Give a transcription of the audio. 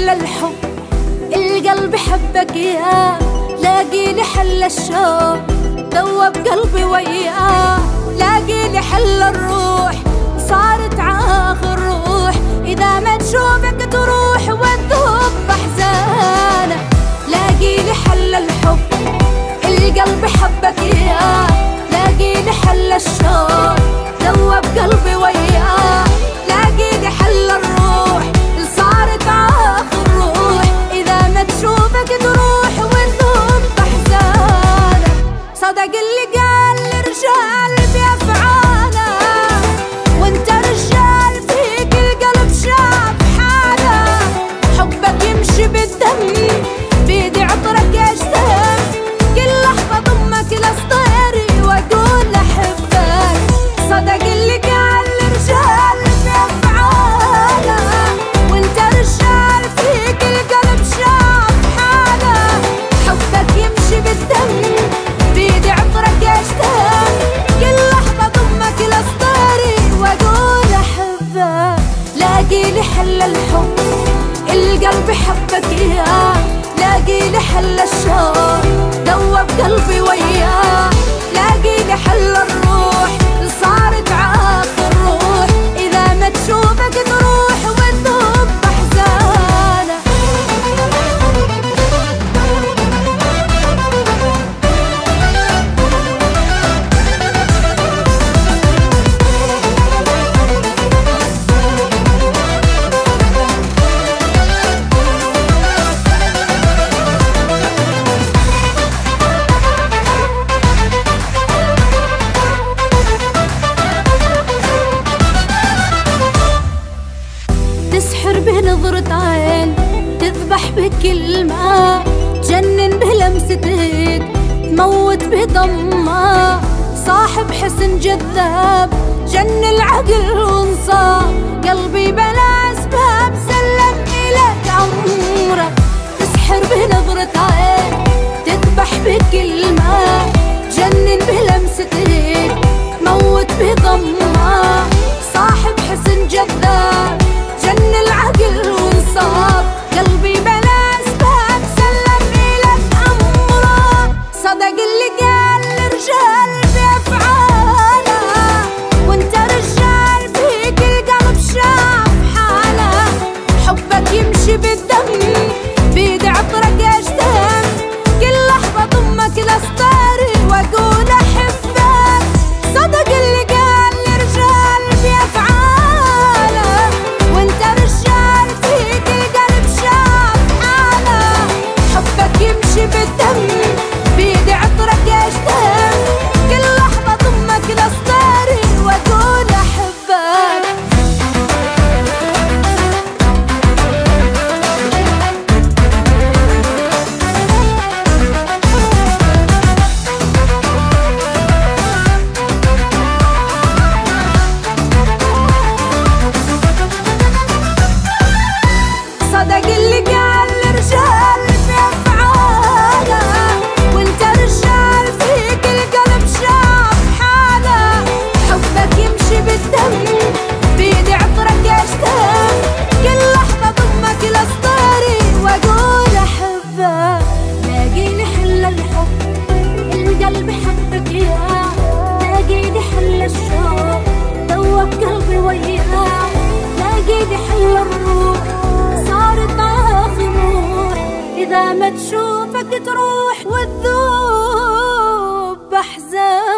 حل الحب، القلب حبك يا لاقي لي حل الشوق ذوب قلبي وياه لاقي لي حل الروح، صارت عاخر روح إذا ما تشوفك تروح وتذوب بحزانه لاقي لي حل الحب، القلب حبك يا. حل الحب القلب حبك يا. لاقي لي حل الشوق دوب قلبي وياه بكلمة تجنن بلمسة ايد تموت بضمة. صاحب حسن جذاب، جن العقل وانصاب قلبي بلا اسباب سلم الك امره تسحر بنظرة عين تذبح بكلمة. تجنن بلمسة ايد تموت بضمة. صاحب حسن جذاب، جن العقل وانصاب قلبي بيد عطرك كل لحظة ضمك واقول احبك صدق اللي قال الرجال بافعاله وانت رجال فيك القلب شاف حاله. حبك يمشي بالدم تشوفك تروح وتذوب بحزان